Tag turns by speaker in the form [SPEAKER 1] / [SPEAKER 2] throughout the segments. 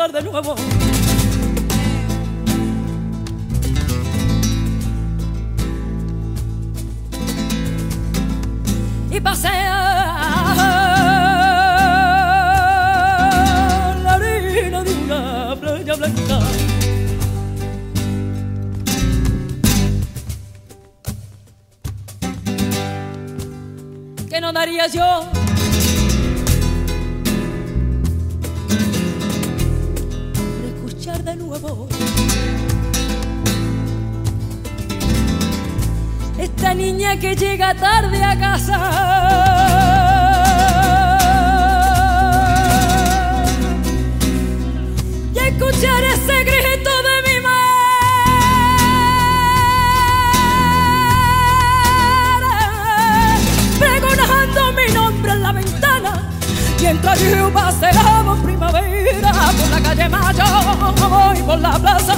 [SPEAKER 1] empezar de nuevo. Y pasea la arena de una playa blanca. Que no daría yo nuevo esta niña que llega tarde a casa. Y escuchar ese grito de mi madre, pregonando mi nombre en la ventana. Mientras yo en primavera de mayo, voy por la plaza.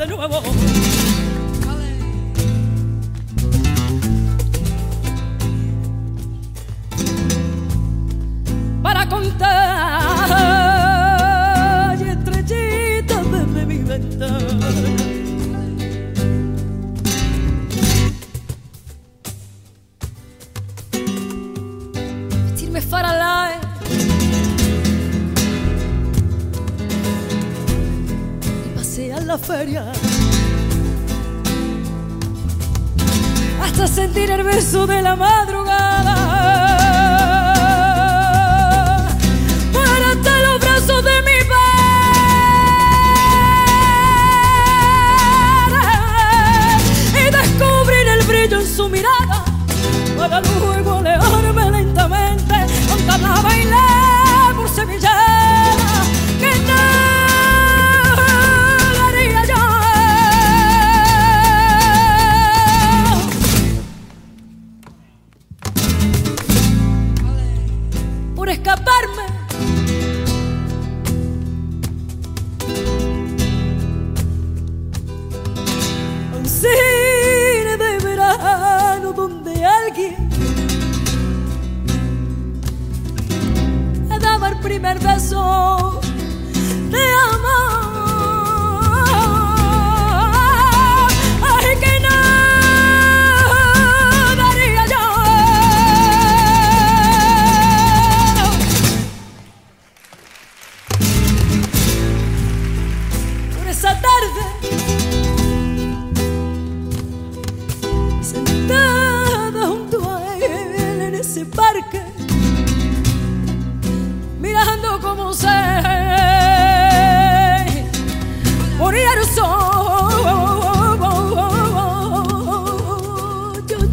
[SPEAKER 1] De nuevo. Para contar estrellitas desde mi ventana. Vestirme faralae feria hasta sentir el beso de la madrugada. Primer beso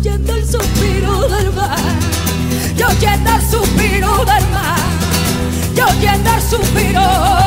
[SPEAKER 1] oyendo el suspiro del mar, yo oyendo el suspiro del mar, yo oyendo el suspiro